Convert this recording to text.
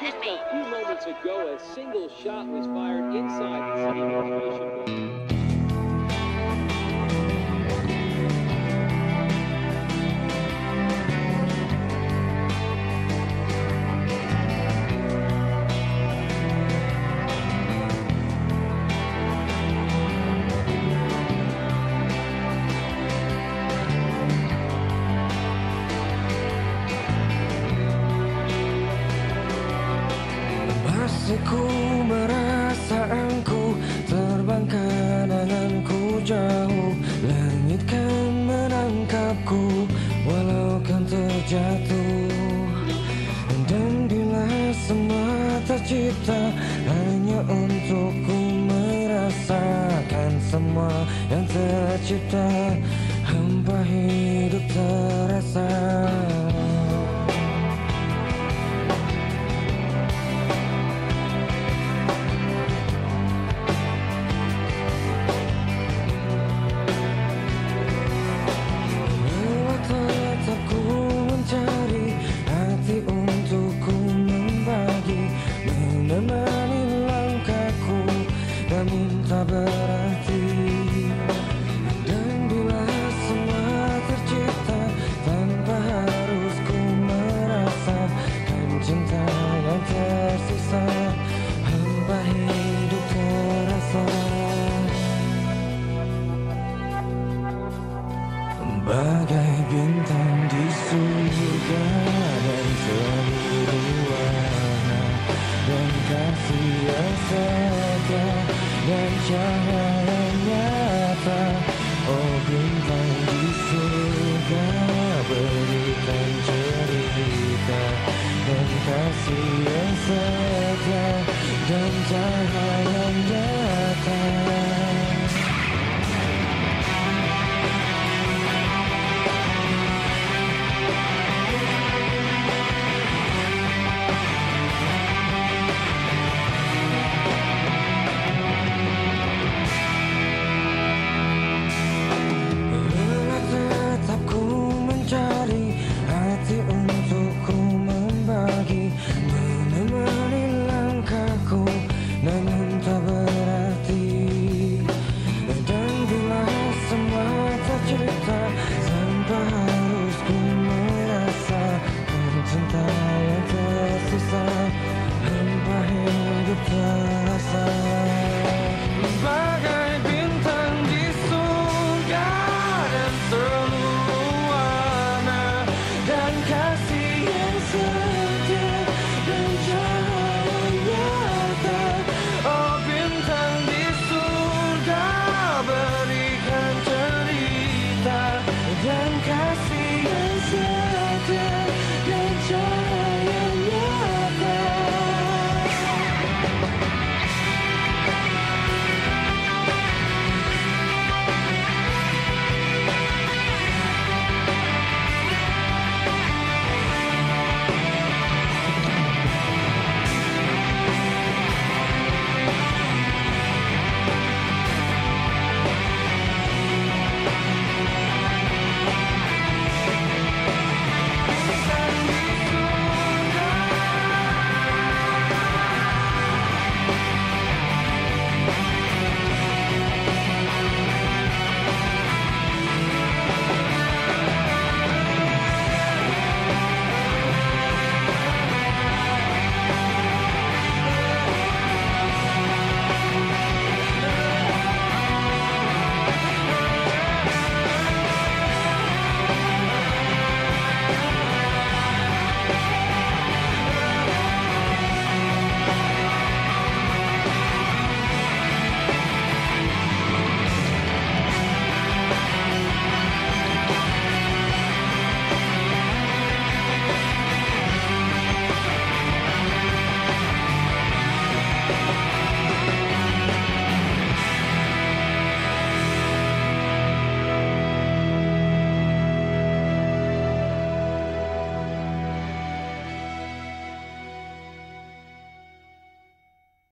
A few moments ago, a single shot was fired inside the city merasa engkau terbang kenanganku jauh. Langit kan menangkapku walau kan terjatuh. Dan bila semua tercipta hanya untukku merasakan semua yang tercipta Hampa hidup terasa dan minta berarti Dan bila semua tercipta tanpa harus ku merasakan cinta yang tersisa Hampa hidup terasa. Bagai bintang di surga dan seluruh warna Dan kasih yang dan cahaya